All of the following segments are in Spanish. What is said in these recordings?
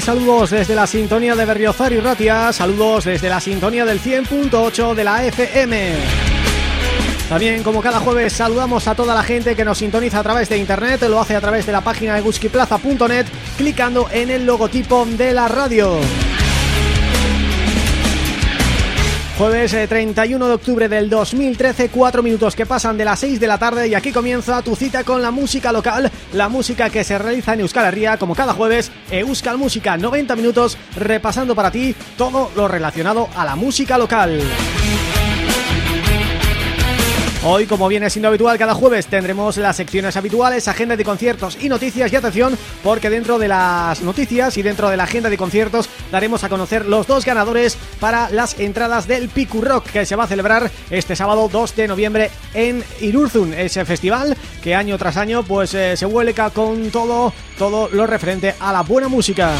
Saludos desde la sintonía de Berriozar y Ratia, saludos desde la sintonía del 100.8 de la FM. También, como cada jueves, saludamos a toda la gente que nos sintoniza a través de internet, lo hace a través de la página de guskiplaza.net, clicando en el logotipo de la radio. Jueves 31 eh, de octubre del 2013, cuatro minutos que pasan de las 6 de la tarde y aquí comienza tu cita con la música local, la música que se realiza en Euskal Herria, como cada jueves, Euskal Música, 90 minutos repasando para ti todo lo relacionado a la música local. Hoy, como viene siendo habitual, cada jueves tendremos las secciones habituales, agenda de conciertos y noticias. Y atención, porque dentro de las noticias y dentro de la agenda de conciertos daremos a conocer los dos ganadores para las entradas del Picu Rock que se va a celebrar este sábado 2 de noviembre en Irurzun, ese festival que año tras año pues eh, se vuelca con todo, todo lo referente a la buena música.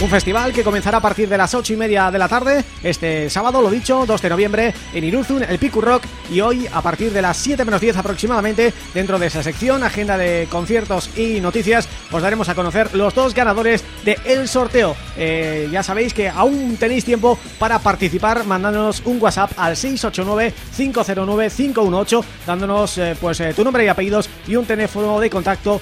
Un festival que comenzará a partir de las ocho y media de la tarde Este sábado, lo dicho, 2 de noviembre En Iruzun, el Piku Rock Y hoy, a partir de las 7 menos 10 aproximadamente Dentro de esa sección, agenda de conciertos y noticias Os daremos a conocer los dos ganadores de el sorteo. Eh, Ya sabéis que aún tenéis tiempo para participar Mandándonos un WhatsApp al 689-509-518 Dándonos eh, pues eh, tu nombre y apellidos Y un teléfono de contacto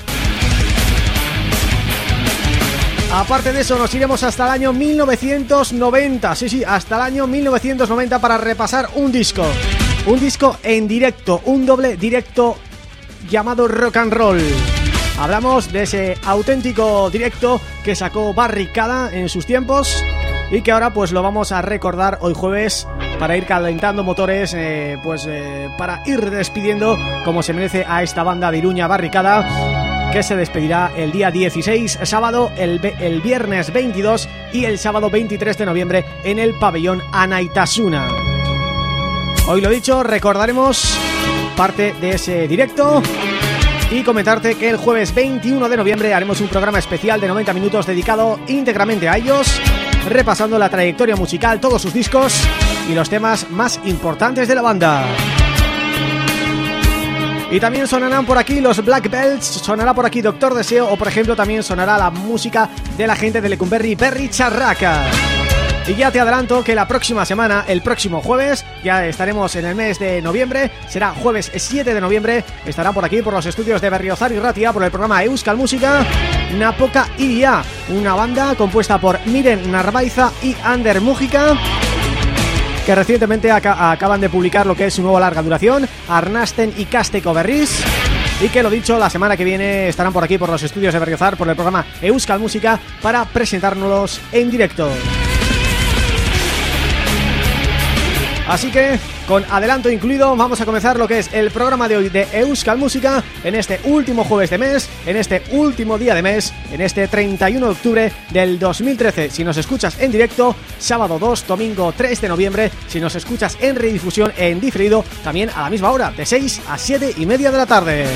Aparte de eso nos iremos hasta el año 1990 Sí, sí, hasta el año 1990 para repasar un disco. Un disco en directo, un doble directo llamado Rock and Roll. Hablamos de ese auténtico directo que sacó Barricada en sus tiempos y que ahora pues lo vamos a recordar hoy jueves para ir calentando motores, eh, pues eh, para ir despidiendo como se merece a esta banda de Iruña Barricada que se despedirá el día 16, sábado, el, el viernes 22 y el sábado 23 de noviembre en el pabellón Anaitasuna. Hoy lo dicho, recordaremos parte de ese directo y comentarte que el jueves 21 de noviembre haremos un programa especial de 90 minutos dedicado íntegramente a ellos, repasando la trayectoria musical, todos sus discos y los temas más importantes de la banda. Y también sonarán por aquí los Black Belts, sonará por aquí Doctor Deseo o por ejemplo también sonará la música de la gente de Lecumberri, Perry Charraca. Y ya te adelanto que la próxima semana, el próximo jueves, ya estaremos en el mes de noviembre, será jueves 7 de noviembre, estarán por aquí por los estudios de Berriozar y Ratia por el programa Euskal Música, Napoca Iria, una banda compuesta por Miren Narvaiza y Ander Mújica que recientemente acaban de publicar lo que es su nueva larga duración, Arnasten y Casteco Berris y que lo dicho, la semana que viene estarán por aquí por los estudios de Berriozar por el programa Euskal Música para presentárnoslos en directo. Así que, con adelanto incluido, vamos a comenzar lo que es el programa de hoy de Euskal Música en este último jueves de mes, en este último día de mes, en este 31 de octubre del 2013. Si nos escuchas en directo, sábado 2, domingo 3 de noviembre, si nos escuchas en redifusión en diferido, también a la misma hora, de 6 a 7 y media de la tarde.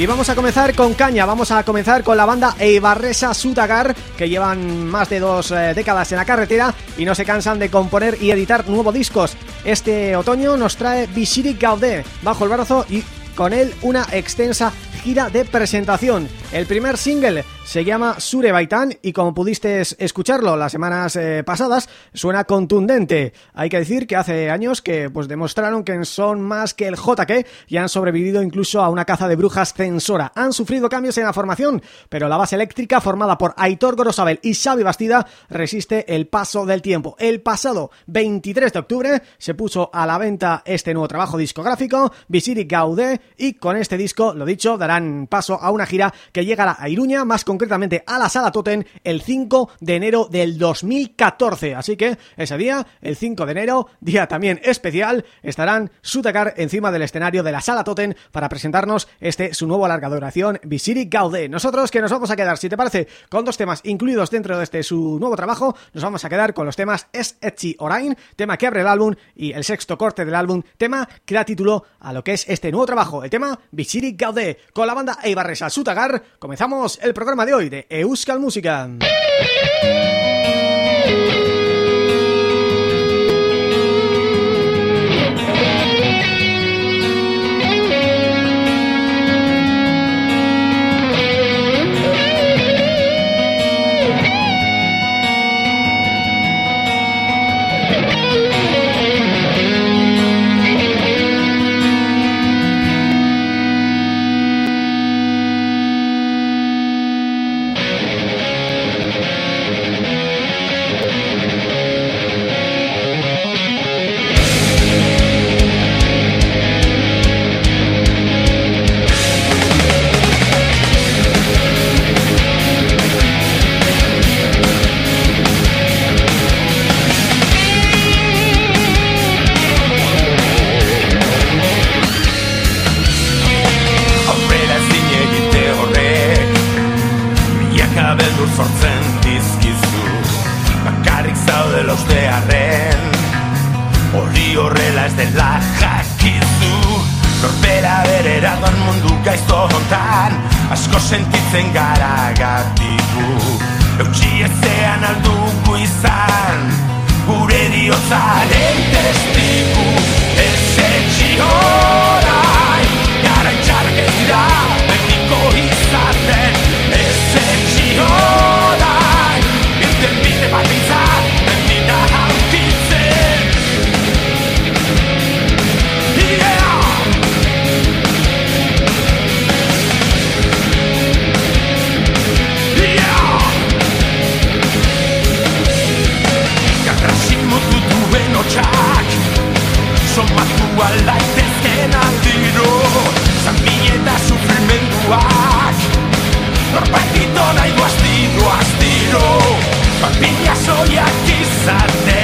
Y vamos a comenzar con caña, vamos a comenzar con la banda Eibarresa Sutagar Que llevan más de dos eh, décadas en la carretera y no se cansan de componer y editar nuevos discos. Este otoño nos trae Bishiri Gaudé bajo el brazo y con él una extensa gira de presentación. El primer single se llama Sure Baitan y como pudiste escucharlo las semanas eh, pasadas, suena contundente. Hay que decir que hace años que pues demostraron que son más que el JK y han sobrevivido incluso a una caza de brujas censora. Han sufrido cambios en la formación, pero la base eléctrica formada por Aitor Gorosabel y Xavi Bastida resiste el paso del tiempo. El pasado 23 de octubre se puso a la venta este nuevo trabajo discográfico, Visiri Gaudé, y con este disco, lo dicho, darán paso a una gira que llegará a Iruña, más con concretamente a la Sala Totem el 5 de enero del 2014. Así que ese día, el 5 de enero, día también especial, estarán Sutacar encima del escenario de la Sala Totem para presentarnos este su nuevo larga duración, Visiri Gaudé. Nosotros que nos vamos a quedar, si te parece, con dos temas incluidos dentro de este su nuevo trabajo, nos vamos a quedar con los temas Es Etchi Orain, tema que abre el álbum, y el sexto corte del álbum, tema que da título a lo que es este nuevo trabajo, el tema Visiri Gaudé. Con la banda Eibarresa Sutagar, comenzamos el programa de hoy de Euskal Música. Dela jakizu. Norbera berera doan mundu gaizto hontan Asko sentitzen gara gatiku Eutxi ezean alduko izan Gure diotzaren testiku Ez etxi I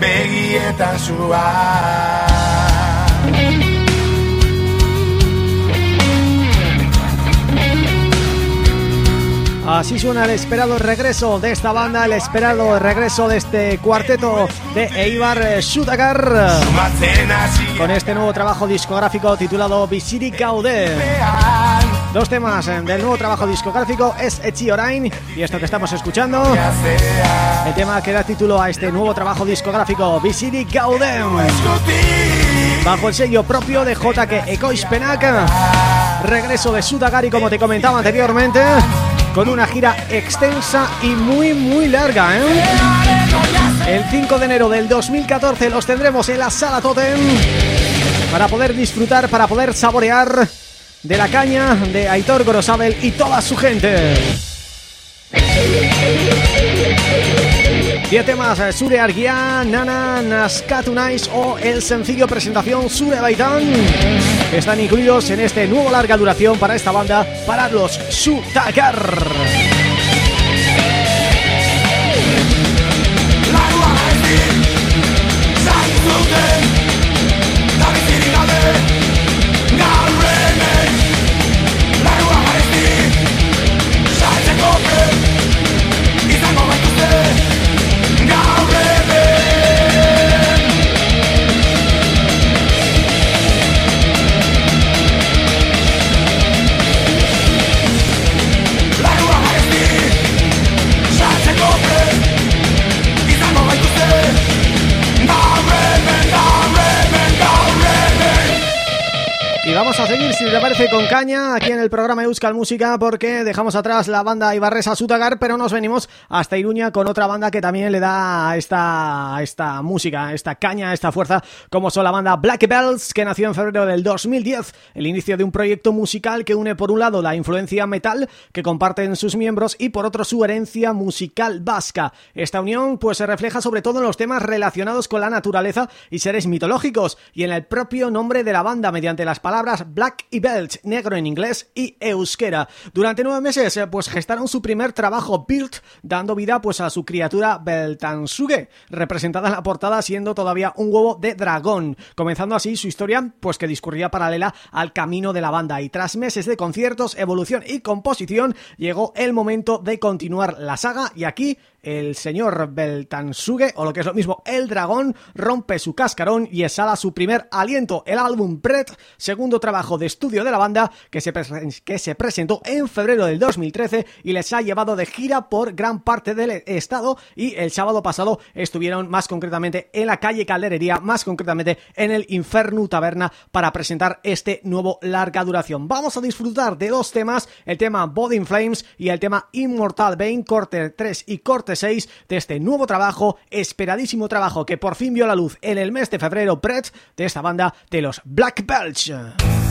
begietan zua Así suena el esperado regreso de esta banda, el esperado regreso de este cuarteto de Eibar Shutagar con este nuevo trabajo discográfico titulado Visiri Gaude. Dos temas del nuevo trabajo discográfico es Echi Orain y esto que estamos escuchando, el tema que da título a este nuevo trabajo discográfico Visiri Gaude. Bajo el sello propio de JK Ekoispenak, regreso de Sudagari como te comentaba anteriormente con una gira extensa y muy muy larga, ¿eh? El 5 de enero del 2014 los tendremos en la Sala Totem para poder disfrutar, para poder saborear de la caña de Aitor Gorosabel y toda su gente. Diez temas, eh, Sure Argia, Nana, Naskatunais o el sencillo presentación Sure Baitan están incluidos en este nuevo larga duración para esta banda, para los Sutakar. A seguir, si te parece, con caña aquí en el programa Euskal Música porque dejamos atrás la banda Ibarresa Sutagar, pero nos venimos hasta Iruña con otra banda que también le da esta, esta música, esta caña, esta fuerza, como son la banda Black Bells, que nació en febrero del 2010, el inicio de un proyecto musical que une por un lado la influencia metal que comparten sus miembros y por otro su herencia musical vasca. Esta unión pues se refleja sobre todo en los temas relacionados con la naturaleza y seres mitológicos y en el propio nombre de la banda mediante las palabras Black y Belt, negro en inglés y euskera. Durante nueve meses eh, pues gestaron su primer trabajo Built, dando vida pues a su criatura Beltansuge, representada en la portada siendo todavía un huevo de dragón, comenzando así su historia pues que discurría paralela al camino de la banda y tras meses de conciertos, evolución y composición llegó el momento de continuar la saga y aquí el señor Beltansuge, o lo que es lo mismo, el dragón, rompe su cascarón y exhala su primer aliento, el álbum Brett, segundo trabajo de estudio de la banda que se, que se presentó en febrero del 2013 y les ha llevado de gira por gran parte del estado y el sábado pasado estuvieron más concretamente en la calle Calderería, más concretamente en el Inferno Taberna para presentar este nuevo larga duración. Vamos a disfrutar de dos temas, el tema Body in Flames y el tema Immortal Bane, corte 3 y corte 6 de este nuevo trabajo, esperadísimo trabajo que por fin vio la luz en el mes de febrero, Brett, de esta banda de los Black Belch.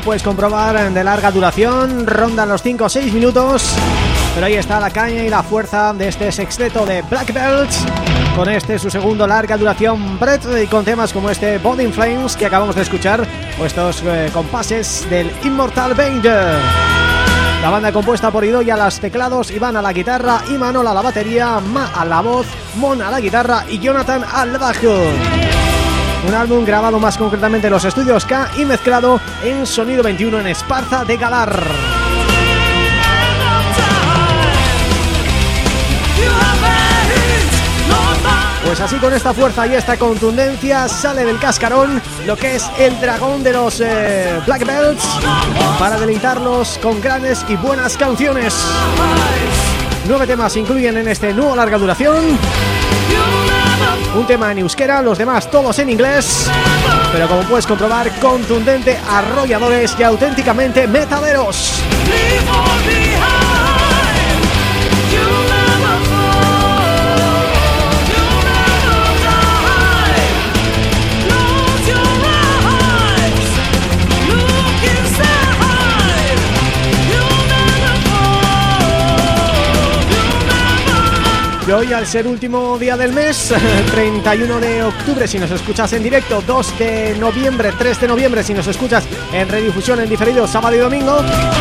Puedes comprobar, de larga duración, rondan los 5 o 6 minutos, pero ahí está la caña y la fuerza de este sexteto de Black Belts, con este su segundo larga duración Brett y con temas como este Body Flames que acabamos de escuchar, o estos eh, compases del Immortal Banger. La banda compuesta por Idoya a las teclados, Iván a la guitarra, Imanol a la batería, Ma a la voz, Mon a la guitarra y Jonathan al bajo. Un álbum grabado más concretamente en los estudios K y mezclado en Sonido 21 en Esparza de Galar. Pues así con esta fuerza y esta contundencia sale del cascarón lo que es el dragón de los eh, Black Belts para deleitarlos con grandes y buenas canciones. Nueve temas incluyen en este nuevo larga duración un tema en euskera, los demás todos en inglés. Pero como puedes comprobar, contundente, arrolladores y auténticamente metaderos hoy al ser último día del mes, 31 de octubre si nos escuchas en directo, 2 de noviembre, 3 de noviembre si nos escuchas en redifusión en diferido sábado y domingo,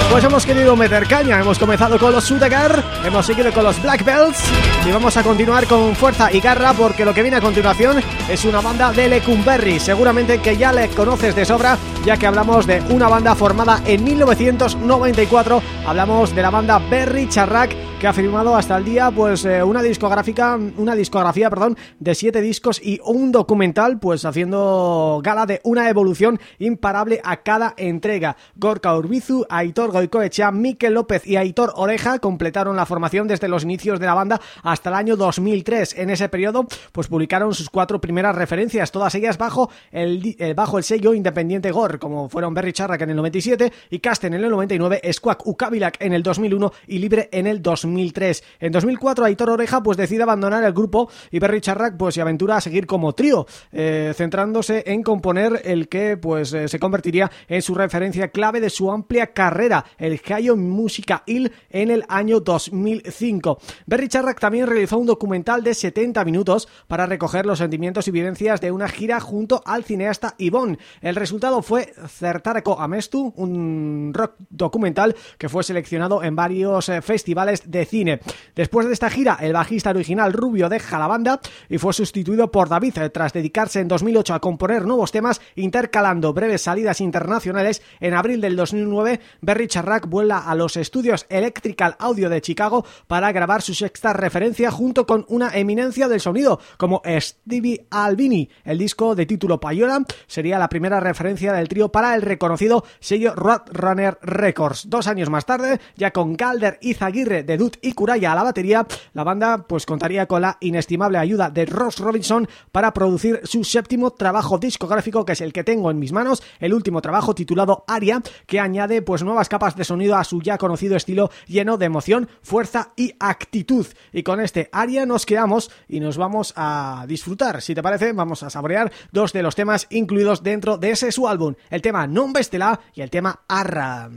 pues hemos querido meter caña, hemos comenzado con los Sudagar, hemos seguido con los Black Belts y vamos a continuar con fuerza y garra porque lo que viene a continuación es una banda de Lecumberri, seguramente que ya le conoces de sobra ya que hablamos de una banda formada en 1994, hablamos de la banda Berry Charrac que ha firmado hasta el día pues eh, una discográfica, una discografía, perdón, de siete discos y un documental, pues haciendo gala de una evolución imparable a cada entrega. Gorka Urbizu, Aitor Goicoechea, Miquel López y Aitor Oreja completaron la formación desde los inicios de la banda hasta el año 2003. En ese periodo, pues publicaron sus cuatro primeras referencias, todas ellas bajo el, eh, bajo el sello independiente Gor, como fueron Berry Charrac en el 97 y Casten en el 99, Squack Ukabilak en el 2001 y Libre en el 2000 2003. En 2004 Aitor Oreja pues decide abandonar el grupo y Berry Charrac pues se aventura a seguir como trío, eh, centrándose en componer el que pues eh, se convertiría en su referencia clave de su amplia carrera, el Hayo Música Il en el año 2005. Berry Charrac también realizó un documental de 70 minutos para recoger los sentimientos y vivencias de una gira junto al cineasta Yvonne. El resultado fue Certareko Amestu, un rock documental que fue seleccionado en varios eh, festivales de cine. Después de esta gira, el bajista original Rubio deja la banda y fue sustituido por David tras dedicarse en 2008 a componer nuevos temas intercalando breves salidas internacionales. En abril del 2009, Berry Charrac vuela a los estudios Electrical Audio de Chicago para grabar su sexta referencia junto con una eminencia del sonido como Stevie Albini. El disco de título Payola sería la primera referencia del trío para el reconocido sello Roadrunner Records. Dos años más tarde, ya con Galder y Zaguirre y Kuraya a la batería, la banda pues contaría con la inestimable ayuda de Ross Robinson para producir su séptimo trabajo discográfico que es el que tengo en mis manos, el último trabajo titulado Aria, que añade pues nuevas capas de sonido a su ya conocido estilo lleno de emoción, fuerza y actitud. Y con este Aria nos quedamos y nos vamos a disfrutar. Si te parece, vamos a saborear dos de los temas incluidos dentro de ese su álbum, el tema Non Bestela y el tema Arra.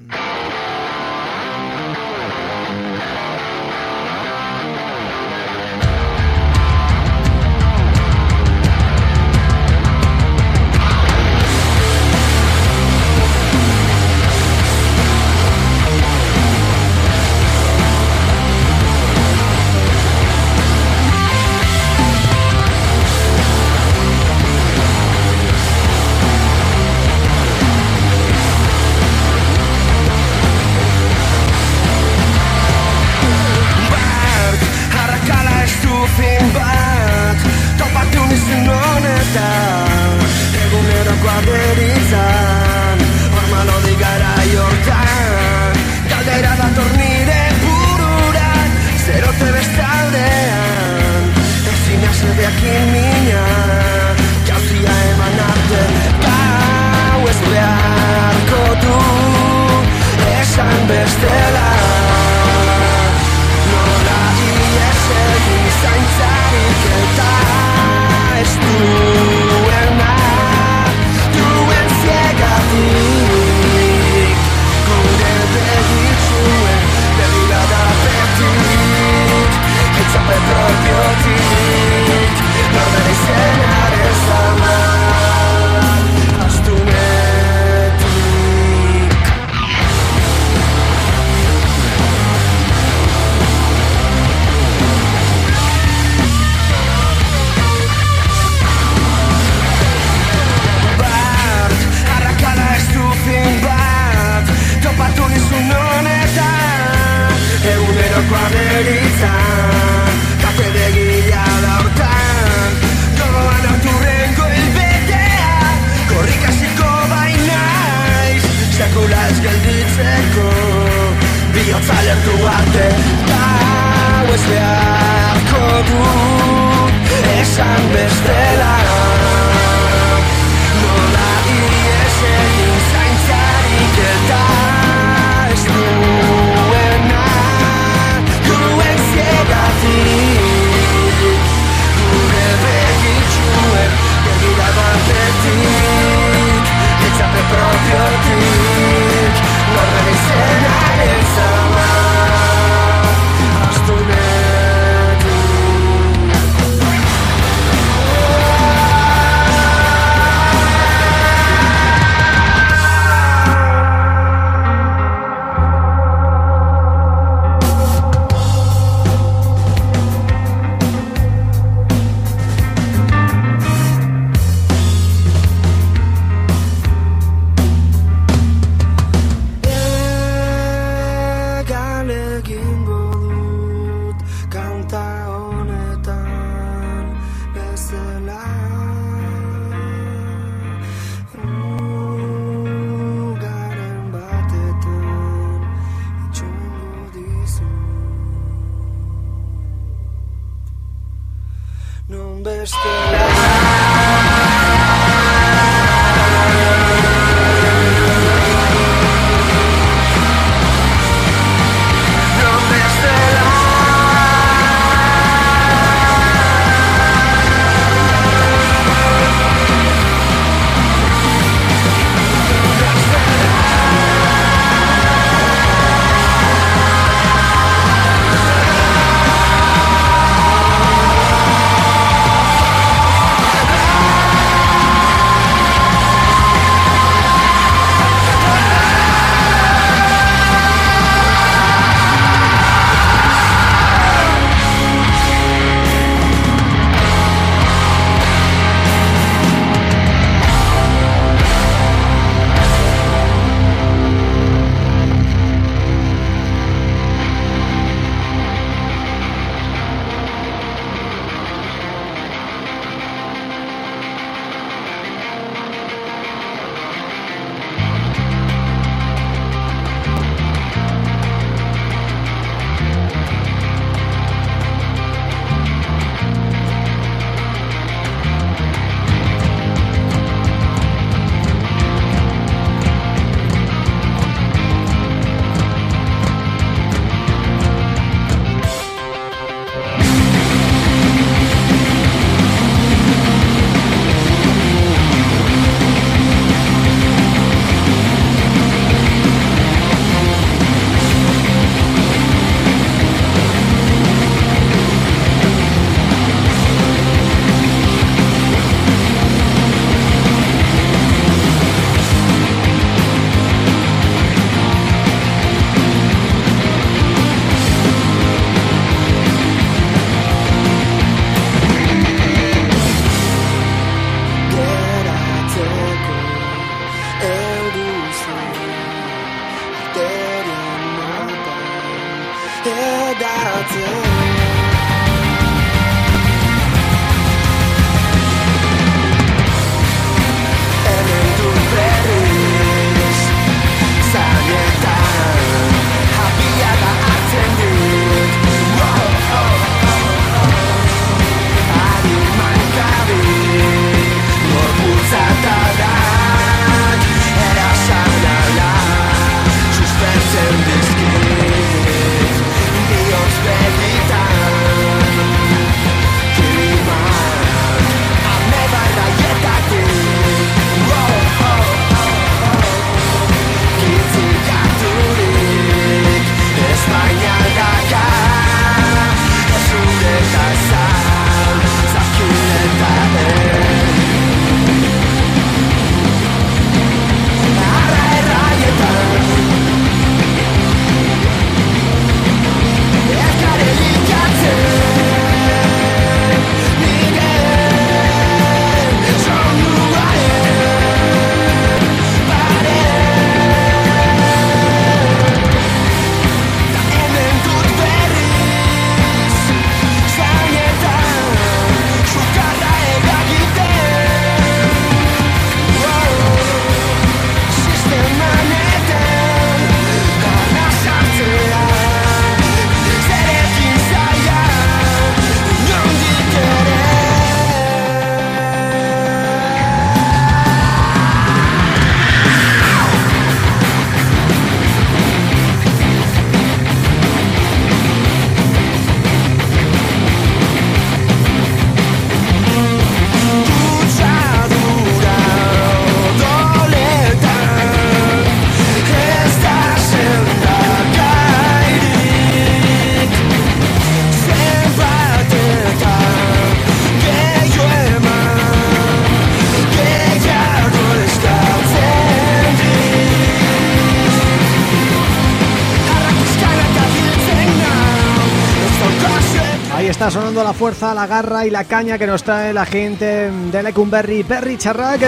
Fuerza, la garra y la caña que nos trae la gente de Lecumberri Berry Charrac.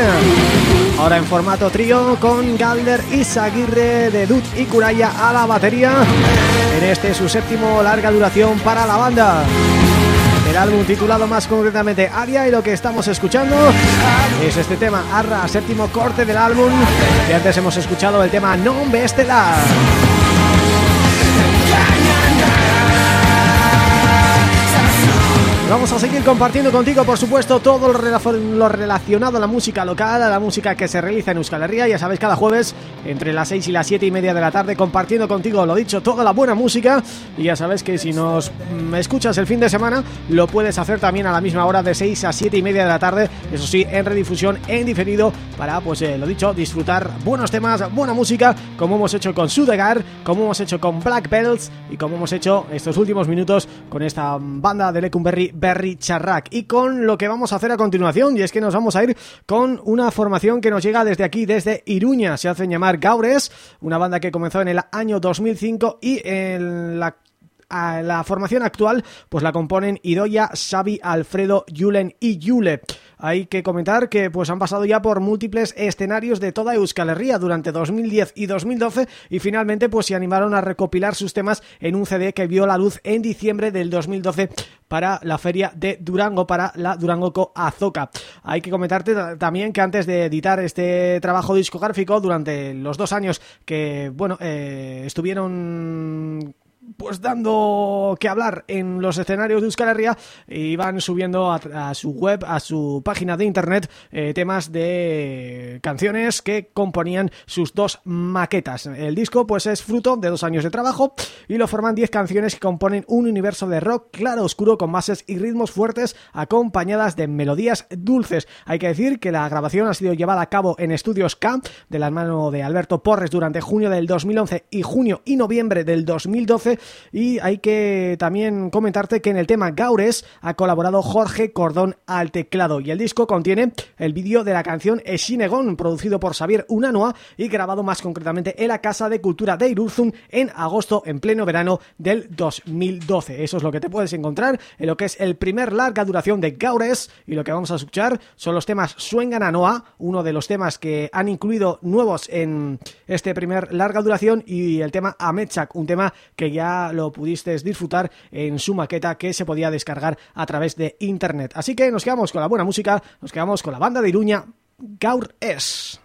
Ahora en formato trío con Galder y Saguirre de Dut y Curaya a la batería. En este su séptimo larga duración para la banda. El álbum titulado más concretamente Aria y lo que estamos escuchando es este tema, Arra, séptimo corte del álbum y antes hemos escuchado el tema Nombre Estelar. Vamos a seguir compartiendo contigo, por supuesto, todo lo relacionado a la música local, a la música que se realiza en Euskal Herria. Ya sabéis, cada jueves, entre las 6 y las 7 y media de la tarde, compartiendo contigo, lo dicho, toda la buena música. Y ya sabes que si nos mm, escuchas el fin de semana, lo puedes hacer también a la misma hora, de 6 a 7 y media de la tarde. Eso sí, en redifusión, en diferido, para, pues, eh, lo dicho, disfrutar buenos temas, buena música, como hemos hecho con Sudegar, como hemos hecho con Black Belts y como hemos hecho estos últimos minutos con esta banda de Lecumberri Berry Charrac y con lo que vamos a hacer a continuación y es que nos vamos a ir con una formación que nos llega desde aquí, desde Iruña, se hacen llamar Gaures, una banda que comenzó en el año 2005 y en la la formación actual pues la componen Idoya, Xavi, Alfredo, Julen y Yule. Hay que comentar que pues han pasado ya por múltiples escenarios de toda Euskal Herria durante 2010 y 2012 y finalmente pues se animaron a recopilar sus temas en un CD que vio la luz en diciembre del 2012 para la feria de Durango, para la Durangoco Azoka. Hay que comentarte también que antes de editar este trabajo discográfico durante los dos años que, bueno, eh, estuvieron pues dando que hablar en los escenarios de Euskal Herria y van subiendo a, su web, a su página de internet eh, temas de canciones que componían sus dos maquetas. El disco pues es fruto de dos años de trabajo y lo forman 10 canciones que componen un universo de rock claro oscuro con bases y ritmos fuertes acompañadas de melodías dulces. Hay que decir que la grabación ha sido llevada a cabo en Estudios K de la mano de Alberto Porres durante junio del 2011 y junio y noviembre del 2012 y hay que también comentarte que en el tema Gaures ha colaborado Jorge Cordón al teclado y el disco contiene el vídeo de la canción Eshinegon producido por Xavier Unanua y grabado más concretamente en la Casa de Cultura de Irurzum en agosto en pleno verano del 2012. Eso es lo que te puedes encontrar en lo que es el primer larga duración de Gaures y lo que vamos a escuchar son los temas Suengan a Noa, uno de los temas que han incluido nuevos en este primer larga duración y el tema Amechak, un tema que ya lo pudiste disfrutar en su maqueta que se podía descargar a través de internet. Así que nos quedamos con la buena música, nos quedamos con la banda de Iruña, Gaur Es.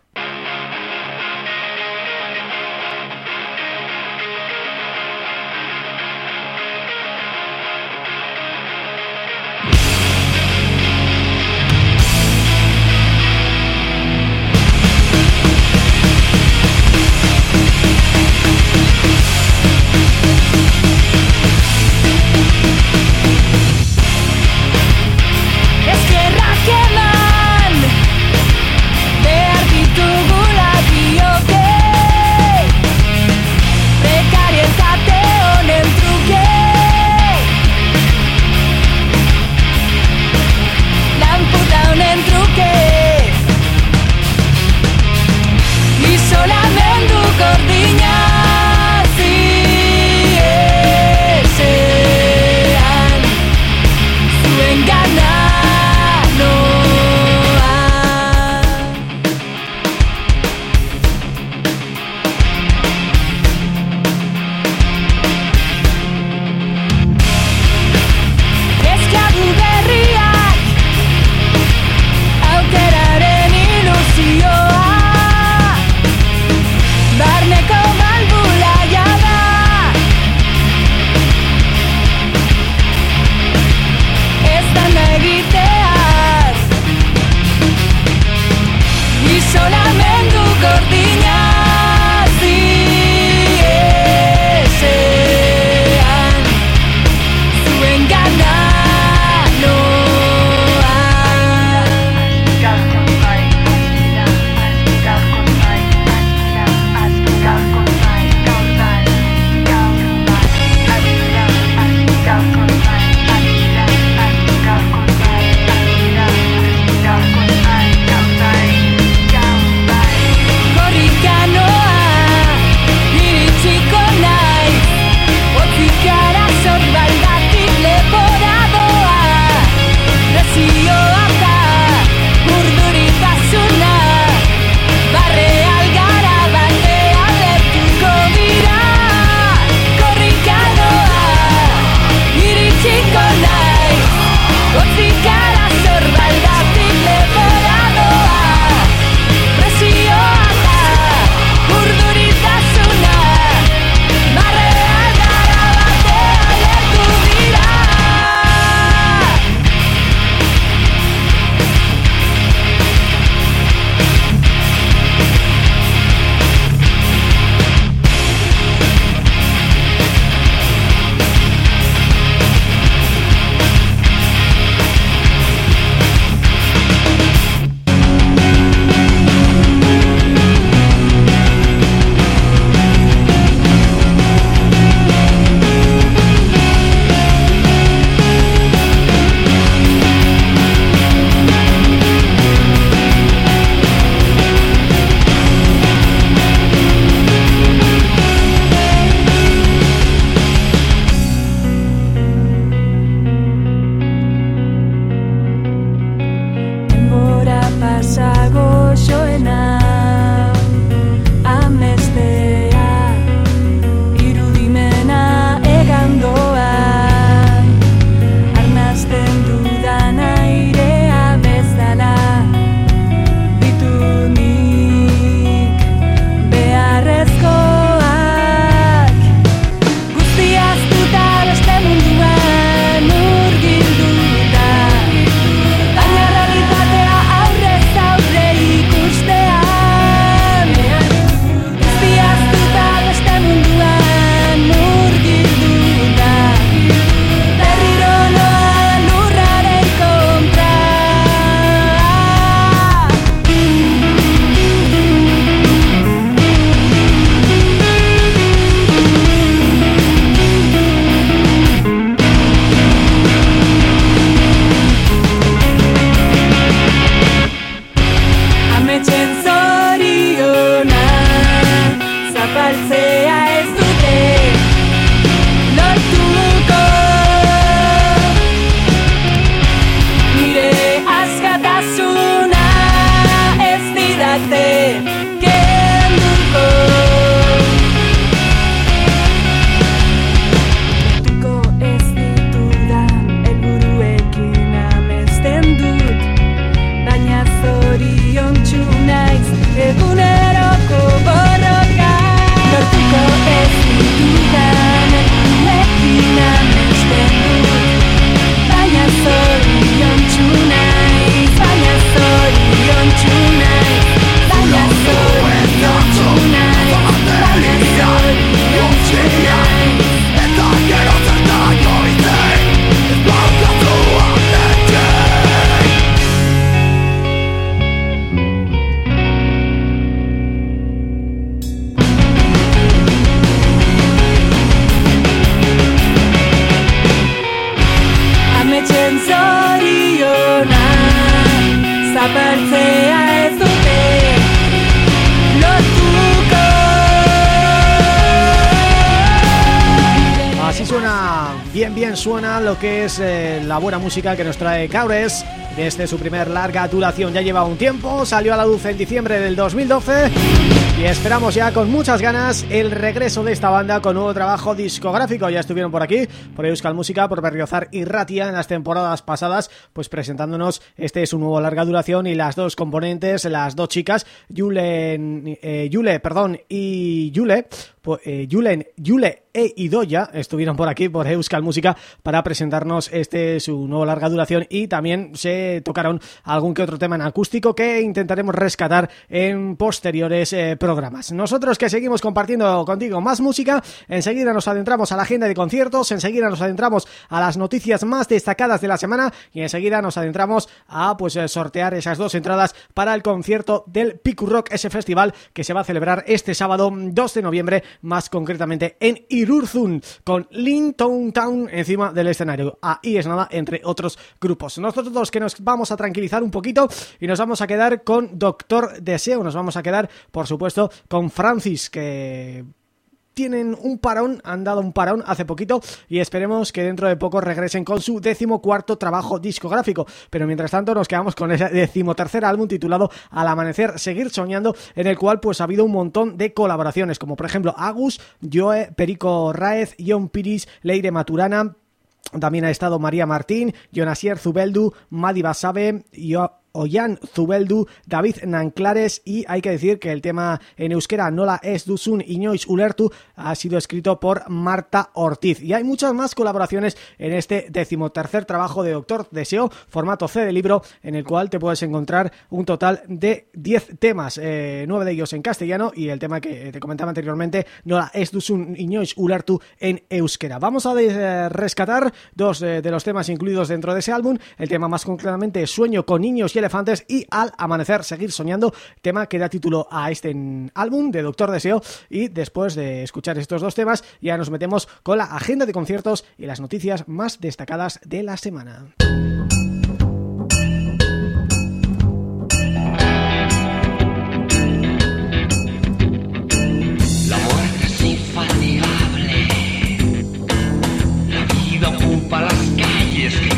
Música que nos trae Caures desde su primer larga duración. Ya lleva un tiempo, salió a la luz en diciembre del 2012 y esperamos ya con muchas ganas el regreso de esta banda con nuevo trabajo discográfico. Ya estuvieron por aquí, por Euskal Música, por Berriozar y Ratia en las temporadas pasadas, pues presentándonos este es un nuevo larga duración y las dos componentes, las dos chicas, Yule, eh, Yule perdón, y Yule, pues, eh, Yule e Idoya estuvieron por aquí, por Euskal Música, para presentarnos este su nuevo larga duración y también se tocaron algún que otro tema en acústico que intentaremos rescatar en posteriores eh, programas. Nosotros que seguimos compartiendo contigo más música, enseguida nos adentramos a la agenda de conciertos, enseguida nos adentramos a las noticias más destacadas de la semana y enseguida nos adentramos a pues eh, sortear esas dos entradas para el concierto del Piku Rock, ese festival que se va a celebrar este sábado 2 de noviembre, más concretamente en Irurzun, con Linton Town encima del escenario. Ahí es nada, entre otros grupos. Nosotros dos que nos vamos a tranquilizar un poquito y nos vamos a quedar con Doctor Deseo, nos vamos a quedar, por supuesto, con Francis, que tienen un parón, han dado un parón hace poquito y esperemos que dentro de poco regresen con su decimocuarto trabajo discográfico. Pero mientras tanto nos quedamos con ese decimotercer álbum titulado Al Amanecer, Seguir Soñando, en el cual pues ha habido un montón de colaboraciones, como por ejemplo Agus, Joe, Perico Raez, John Piris, Leire Maturana, también ha estado María Martín, Jonasier Zubeldu, Madi Basabe, yo Oyan Zubeldu, David Nanclares y hay que decir que el tema en euskera Nola es dusun inoiz ulertu ha sido escrito por Marta Ortiz y hay muchas más colaboraciones en este decimotercer trabajo de Doctor Deseo, formato C de libro en el cual te puedes encontrar un total de 10 temas, eh, 9 de ellos en castellano y el tema que te comentaba anteriormente Nola es dusun inoiz ulertu en euskera. Vamos a eh, rescatar dos eh, de los temas incluidos dentro de ese álbum, el tema más concretamente Sueño con niños y elefantes y Al amanecer seguir soñando, tema que da título a este álbum de Doctor Deseo y después de escuchar estos dos temas ya nos metemos con la agenda de conciertos y las noticias más destacadas de la semana. Las calles,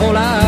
volar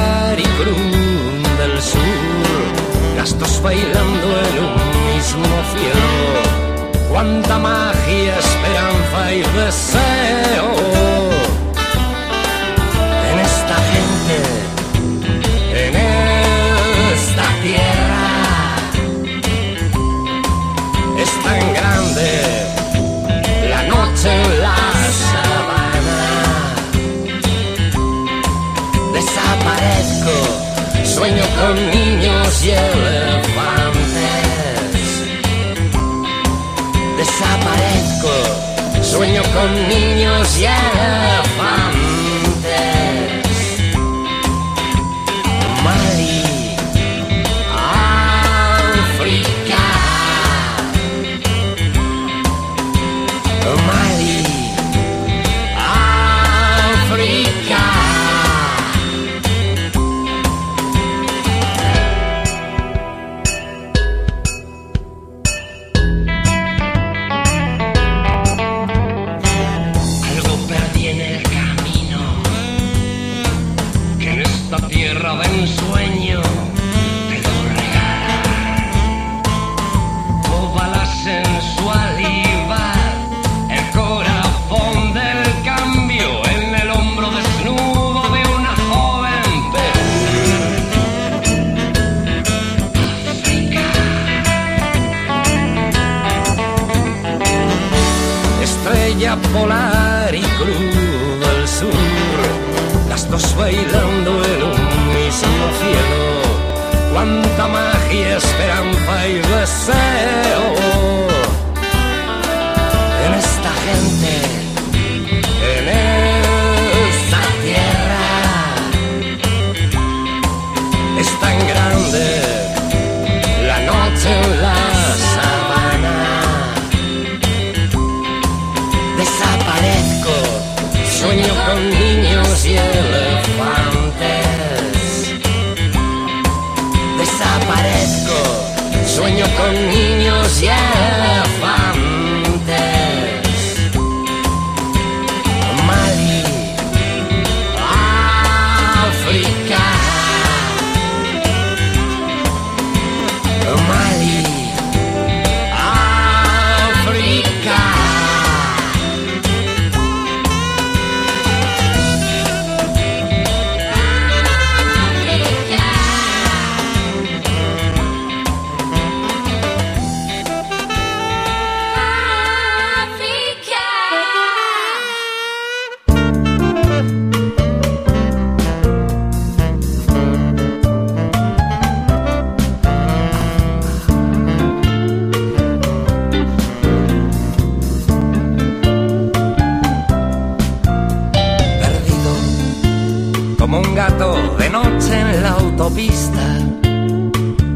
autopista,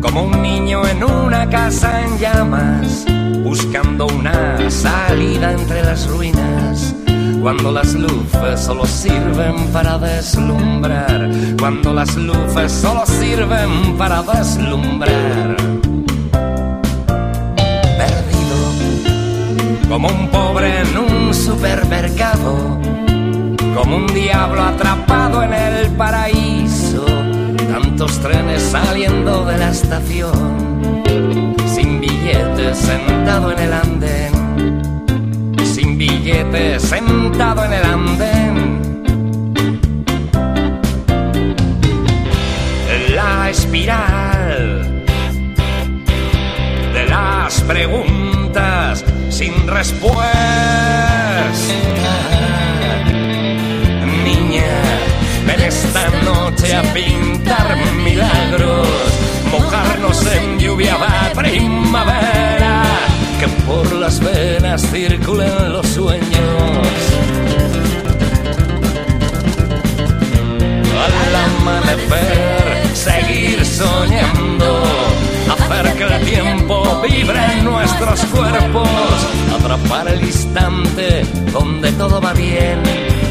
como un niño en una casa en llamas, buscando una salida entre las ruinas. Cuando las luces solo sirven para deslumbrar, cuando las luces solo sirven para deslumbrar. Perdido como un pobre en un supermercado como un diablo atrapado en el paraíso, tantos trenes saliendo de la estación, sin billetes sentado en el andén, sin billetes sentado en el andén. La espiral de las preguntas sin respuesta esta noche a pintar milagros, mojarnos en lluvia de primavera, que por las venas circulen los sueños. Al amanecer, seguir soñando, hacer que el tiempo vibre en nuestros cuerpos, atrapar el instante donde todo va bien.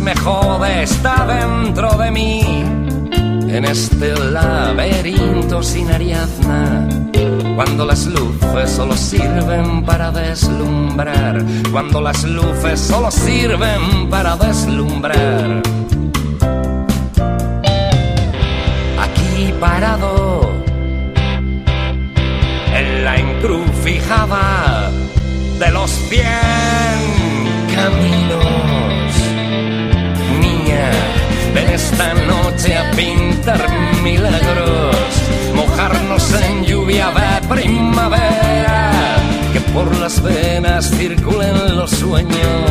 Me jode está dentro de mí. En este laberinto sin Ariadna, cuando las luces solo sirven para deslumbrar, cuando las luces solo sirven para deslumbrar. Aquí parado, en la encrucijada de los cien caminos. Ven esta noche a pintar milagros, mojarnos en lluvia de primavera, que por las venas circulen los sueños.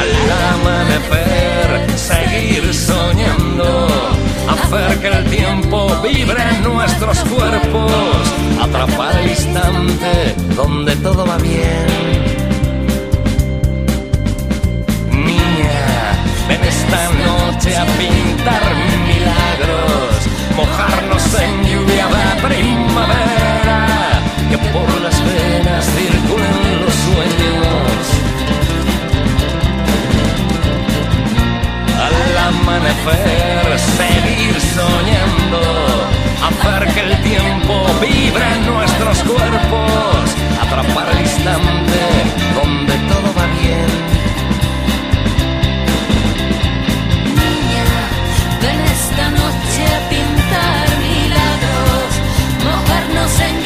Al amanecer, seguir soñando hacer que el tiempo vibre en nuestros cuerpos, atrapar el instante donde todo va bien. Esta noche a pintar milagros, mojarnos en lluvia de primavera, que por las venas circulen los sueños. Al amanecer, seguir soñando, hacer que el tiempo vibre en nuestros cuerpos, atrapar el instante donde todo va bien. Mojarnos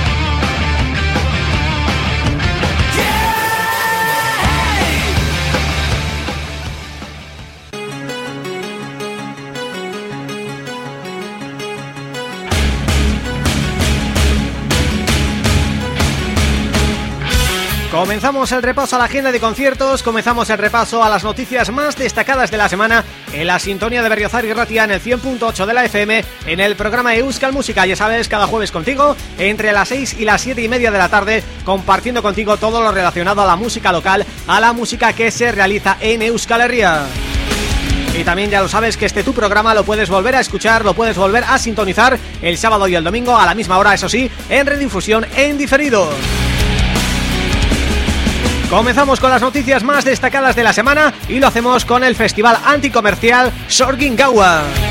Comenzamos el repaso a la agenda de conciertos, comenzamos el repaso a las noticias más destacadas de la semana en la sintonía de Berriozar y Ratia en el 100.8 de la FM en el programa Euskal Música, ya sabes, cada jueves contigo entre las 6 y las 7 y media de la tarde compartiendo contigo todo lo relacionado a la música local, a la música que se realiza en Euskal Herria. Y también ya lo sabes que este tu programa lo puedes volver a escuchar, lo puedes volver a sintonizar el sábado y el domingo a la misma hora, eso sí, en redifusión en diferido. Comenzamos con las noticias más destacadas de la semana y lo hacemos con el festival anticomercial Sorgingawa.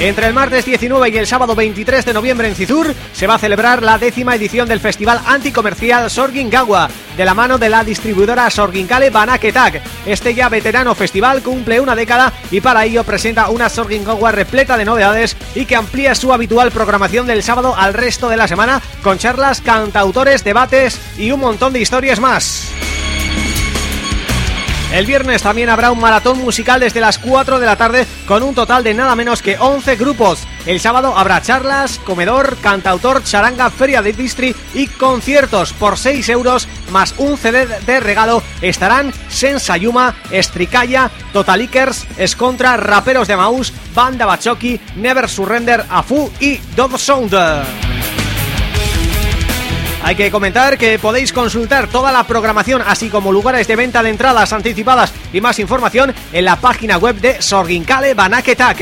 Entre el martes 19 y el sábado 23 de noviembre en Cizur se va a celebrar la décima edición del festival anticomercial Sorgingawa de la mano de la distribuidora Sorgincale Banaketak. Este ya veterano festival cumple una década y para ello presenta una Sorgingawa repleta de novedades y que amplía su habitual programación del sábado al resto de la semana con charlas, cantautores, debates y un montón de historias más. El viernes también habrá un maratón musical desde las 4 de la tarde con un total de nada menos que 11 grupos. El sábado habrá charlas, comedor, cantautor, charanga, feria de distri y conciertos por 6 euros más un CD de regalo. Estarán Sensayuma, Estricaya, Totalikers, Escontra, Raperos de Maús, Banda Bachoki, Never Surrender, Afu y Dog Sound. Hay que comentar que podéis consultar toda la programación así como lugares de venta de entradas anticipadas y más información en la página web de Sorgincale Banaketak.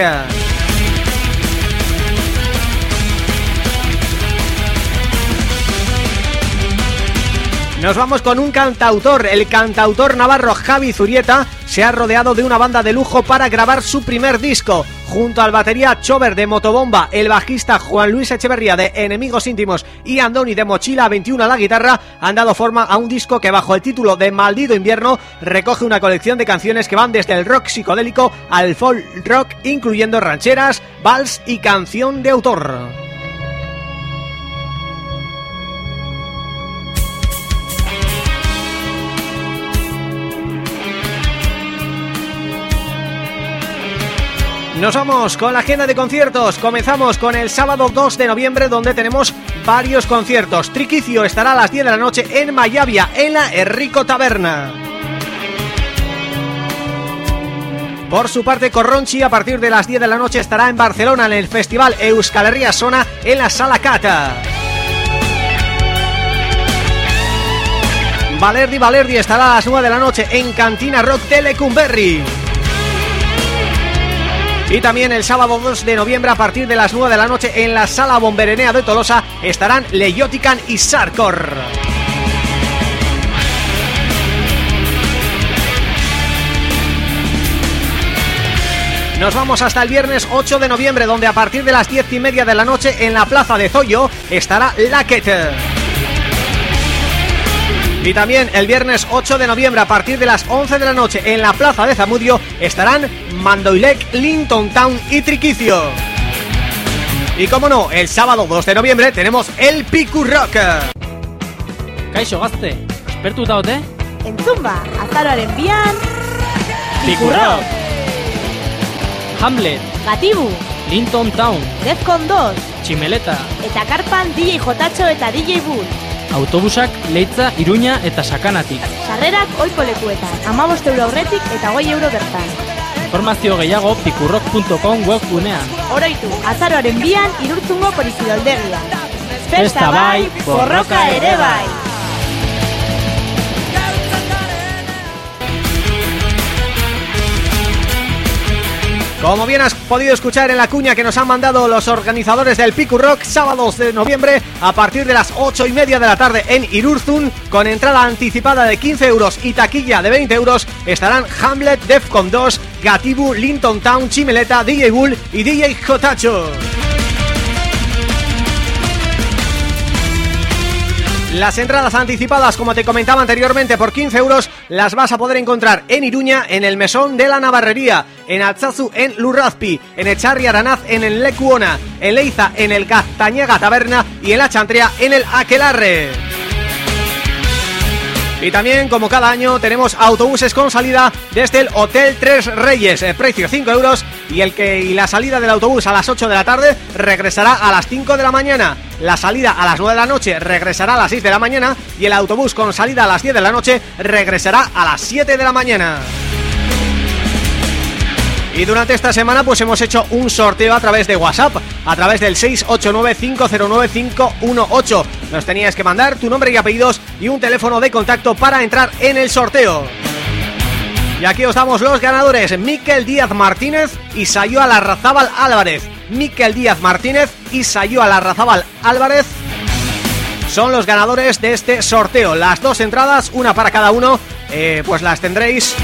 Nos vamos con un cantautor, el cantautor navarro Javi Zurieta se ha rodeado de una banda de lujo para grabar su primer disco. Junto al batería Chover de Motobomba, el bajista Juan Luis Echeverría de Enemigos Íntimos y Andoni de Mochila 21 a la guitarra han dado forma a un disco que bajo el título de Maldito Invierno recoge una colección de canciones que van desde el rock psicodélico al folk rock incluyendo rancheras, vals y canción de autor. Nos vamos con la agenda de conciertos. Comenzamos con el sábado 2 de noviembre donde tenemos varios conciertos. Triquicio estará a las 10 de la noche en Mayavia, en la Enrico Taberna. Por su parte, Corronchi a partir de las 10 de la noche estará en Barcelona en el Festival Euskal Herria Sona en la Sala Cata. Valerdi Valerdi estará a las 9 de la noche en Cantina Rock de Lecumberri. Y también el sábado 2 de noviembre a partir de las 9 de la noche en la Sala Bomberenea de Tolosa estarán Leyotican y Sarkor. Nos vamos hasta el viernes 8 de noviembre donde a partir de las 10 y media de la noche en la plaza de Zoyo estará Laket. Y también el viernes 8 de noviembre a partir de las 11 de la noche en la plaza de Zamudio estarán Mandoilek, Linton Town y Triquicio. Y como no, el sábado 2 de noviembre tenemos el Piku Rock. Kaixo gazte? Entzun ba, azaroaren bian, Hamlet, Gatibu, Linton Town, Defcon 2, Tximeleta eta karpan DJ eta DJ Bull. Autobusak Leitza, Iruña eta Sakanatik Sarrerak oiko lekuetan, amabost euro aurretik eta goi euro bertan. Informazio gehiago pikurrock.com webgunean Oroitu, azaroaren bian, irurtzungo korizidoldegian. Festa bai, borroka ere bai. Como bien has podido escuchar en la cuña que nos han mandado los organizadores del Piku Rock, sábados de noviembre a partir de las 8 y media de la tarde en Irurzun, con entrada anticipada de 15 euros y taquilla de 20 euros, estarán Hamlet, Defcon 2, Gatibu, Linton Town, Chimeleta, DJ Bull y DJ Jotacho. Las entradas anticipadas, como te comentaba anteriormente, por 15 euros las vas a poder encontrar en Iruña, en el Mesón de la Navarrería, en Altzazu, en Lurrazpi, en Echarri Aranaz, en el Lecuona, en Leiza, en el Gaztañega Taberna y en la Chantrea, en el Aquelarre. Y también, como cada año, tenemos autobuses con salida desde el Hotel Tres Reyes, precio 5 euros y el que y la salida del autobús a las 8 de la tarde regresará a las 5 de la mañana. La salida a las 9 de la noche regresará a las 6 de la mañana y el autobús con salida a las 10 de la noche regresará a las 7 de la mañana. Y durante esta semana pues hemos hecho un sorteo a través de WhatsApp A través del 689-509-518 Nos teníais que mandar tu nombre y apellidos y un teléfono de contacto para entrar en el sorteo. Y aquí os damos los ganadores Miquel Díaz Martínez y Sayoa Larrazábal Álvarez. Miquel Díaz Martínez y Sayoa Larrazábal Álvarez son los ganadores de este sorteo. Las dos entradas, una para cada uno eh, Pues las tendréis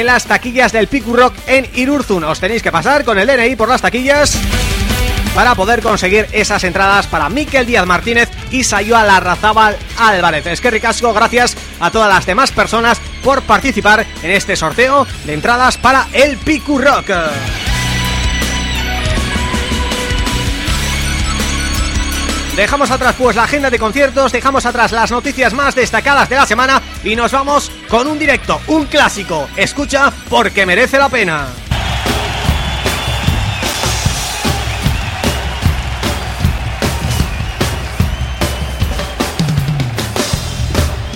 en las taquillas del Piku Rock en Irurzun. Os tenéis que pasar con el DNI por las taquillas para poder conseguir esas entradas para Miquel Díaz Martínez y Sayoa Larrazábal Álvarez. Es que ricasco, gracias a todas las demás personas por participar en este sorteo de entradas para el Piku Rock. Dejamos atrás pues la agenda de conciertos, dejamos atrás las noticias más destacadas de la semana y nos vamos con un directo, un clásico. Escucha porque merece la pena.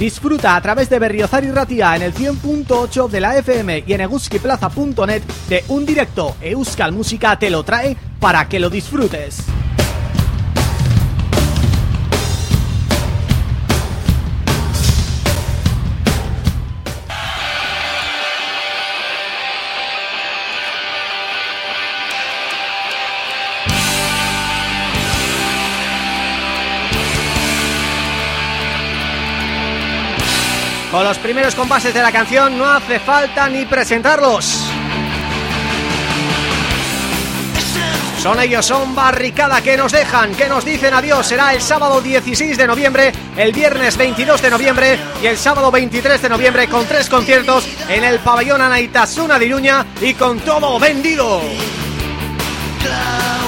Disfruta a través de Berriozar y Ratia en el 100.8 de la FM y en eguskiplaza.net de un directo Euskal Música te lo trae para que lo disfrutes. Con los primeros compases de la canción no hace falta ni presentarlos. Son ellos, son Barricada que nos dejan, que nos dicen adiós. Será el sábado 16 de noviembre, el viernes 22 de noviembre y el sábado 23 de noviembre con tres conciertos en el pabellón Anaitasuna de Iruña y con todo vendido.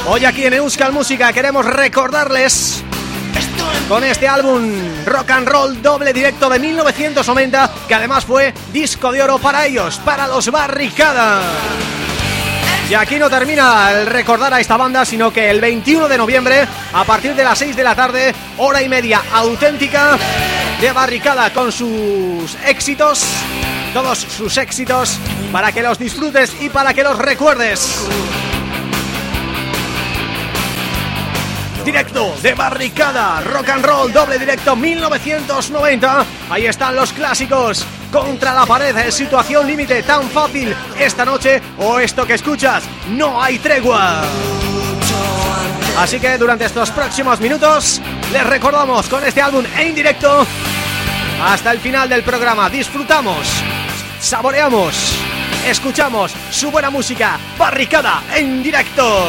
Hoy aquí en Euskal Música queremos recordarles con este álbum rock and roll doble directo de 1990 que además fue disco de oro para ellos, para los Barricada. Y aquí no termina el recordar a esta banda, sino que el 21 de noviembre, a partir de las 6 de la tarde, hora y media auténtica de barricada con sus éxitos, todos sus éxitos, para que los disfrutes y para que los recuerdes. Directo de barricada, rock and roll, doble directo 1990. Ahí están los clásicos. Contra la pared, en situación límite tan fácil esta noche o esto que escuchas, no hay tregua. Así que durante estos próximos minutos les recordamos con este álbum en directo hasta el final del programa. Disfrutamos, saboreamos, escuchamos su buena música, barricada en directo.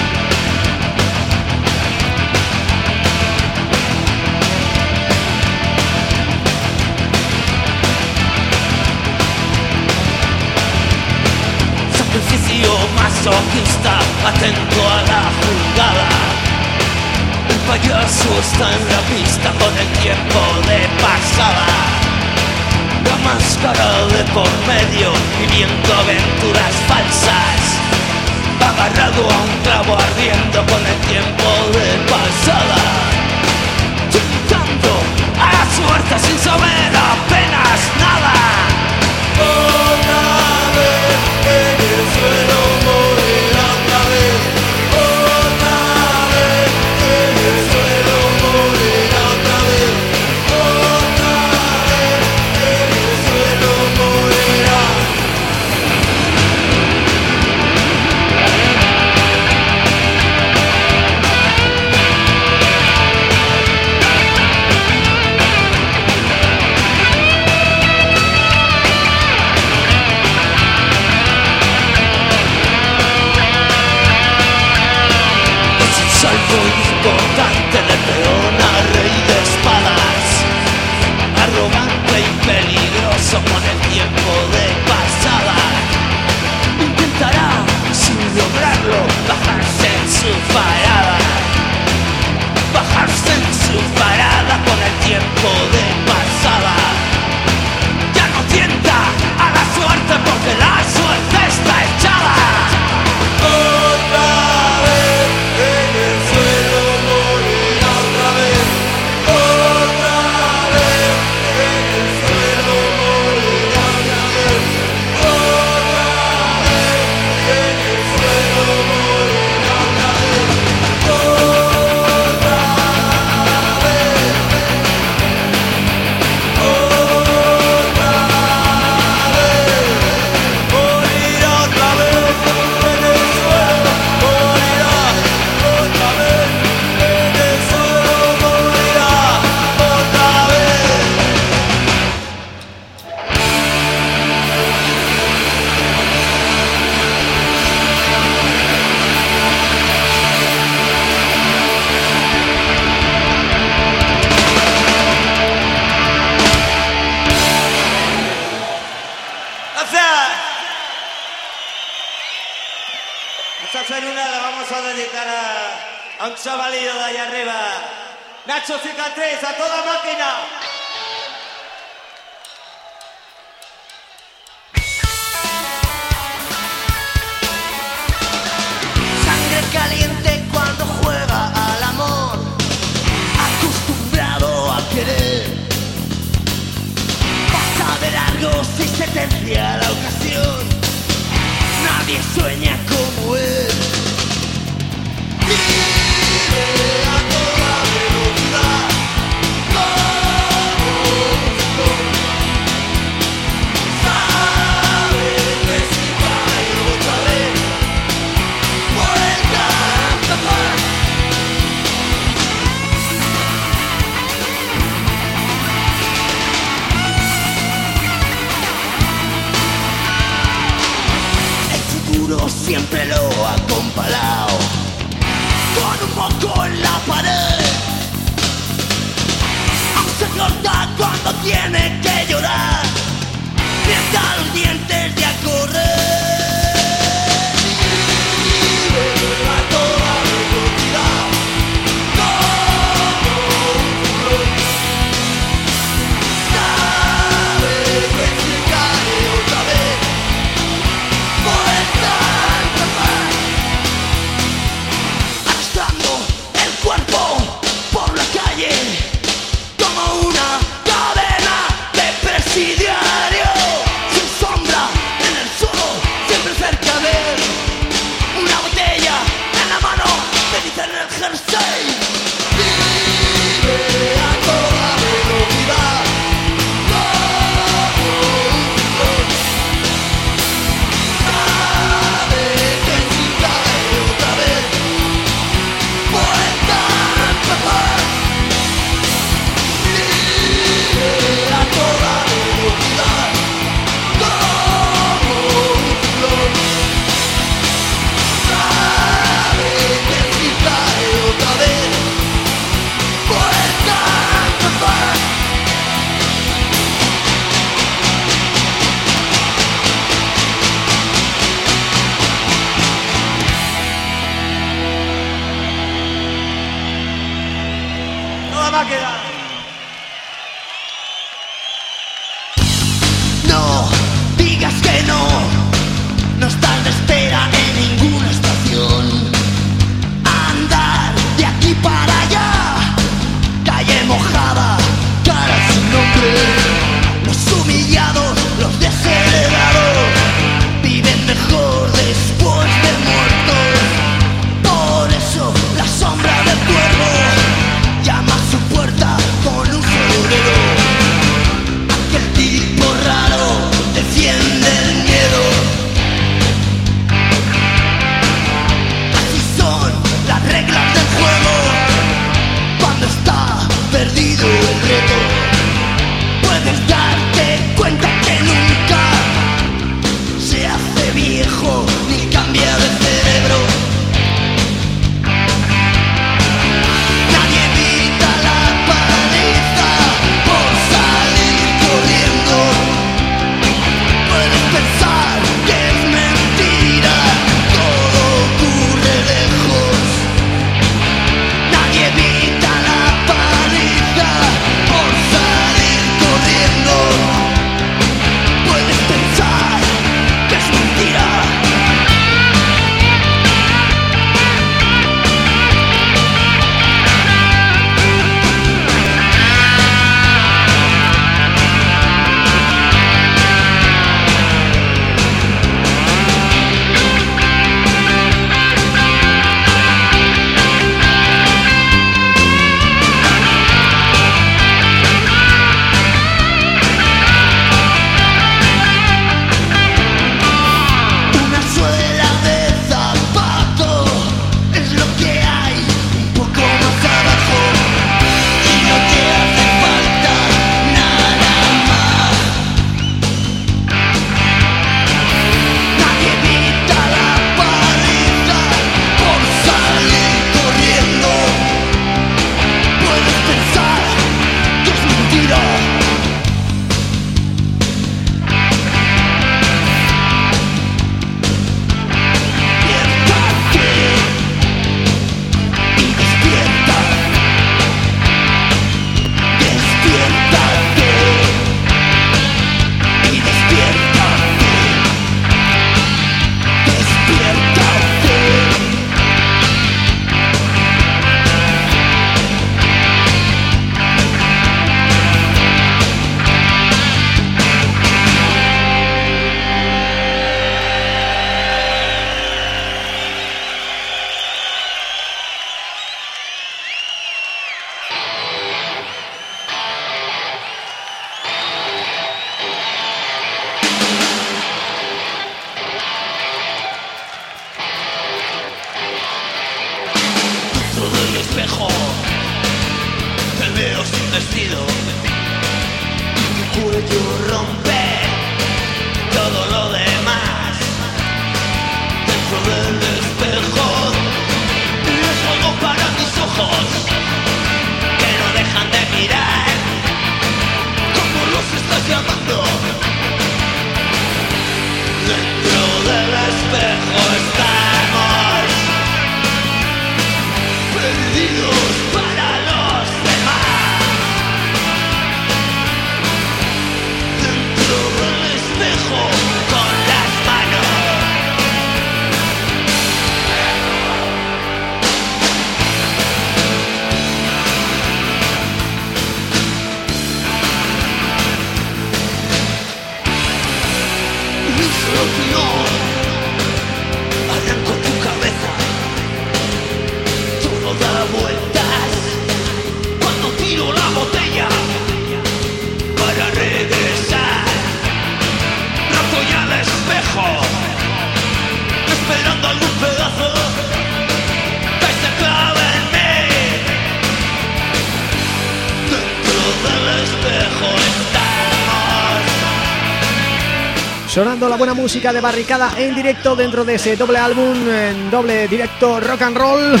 Buena música de Barricada en directo dentro de ese doble álbum, en doble directo rock and roll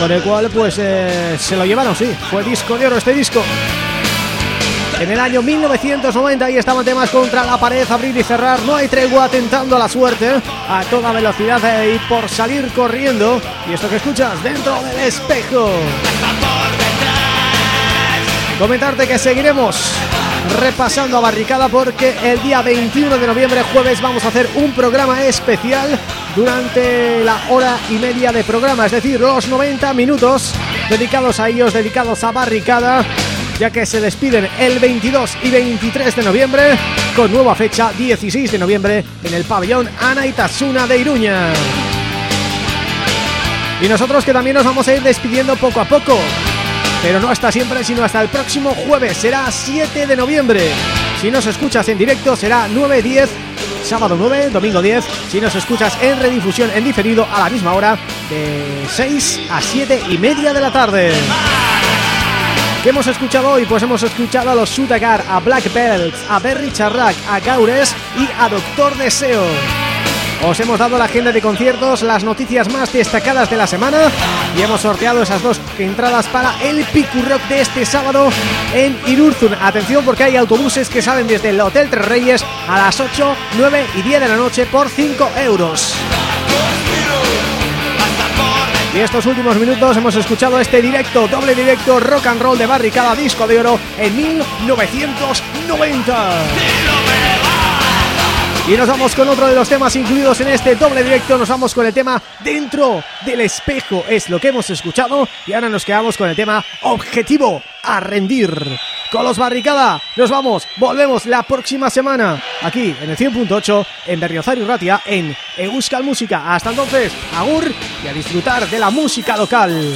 Con el cual pues eh, se lo llevaron, sí, fue disco de oro este disco. En el año 1990 y estaban temas contra la pared, abrir y cerrar No hay tregua, tentando a la suerte a toda velocidad eh, y por salir corriendo Y esto que escuchas, dentro del espejo. Comentarte que seguiremos repasando a Barricada porque el día 21 de noviembre, jueves, vamos a hacer un programa especial durante la hora y media de programa, es decir, los 90 minutos dedicados a ellos, dedicados a Barricada, ya que se despiden el 22 y 23 de noviembre con nueva fecha 16 de noviembre en el pabellón Ana Itasuna de Iruña. Y nosotros que también nos vamos a ir despidiendo poco a poco pero no hasta siempre, sino hasta el próximo jueves, será 7 de noviembre. Si nos escuchas en directo será 9-10, sábado 9, domingo 10. Si nos escuchas en redifusión en diferido a la misma hora, de 6 a 7 y media de la tarde. ¿Qué hemos escuchado hoy? Pues hemos escuchado a los Sutagar, a Black Belts, a Berry Charrac, a Gaures y a Doctor Deseo. Os hemos dado la agenda de conciertos, las noticias más destacadas de la semana y hemos sorteado esas dos entradas para el Picu Rock de este sábado en Irurzun. Atención porque hay autobuses que salen desde el Hotel Tres Reyes a las 8, 9 y 10 de la noche por 5 euros. Y estos últimos minutos hemos escuchado este directo, doble directo rock and roll de Barricada Disco de Oro en 1990. Y nos vamos con otro de los temas incluidos en este doble directo. Nos vamos con el tema Dentro del espejo Es lo que hemos escuchado. Y ahora nos quedamos con el tema Objetivo a rendir. Con los Barricada Nos vamos, volvemos la próxima semana Aquí en el 100.8 En Berriozar y Ratia En Euskal Música. Hasta entonces, agur Y a disfrutar de la música local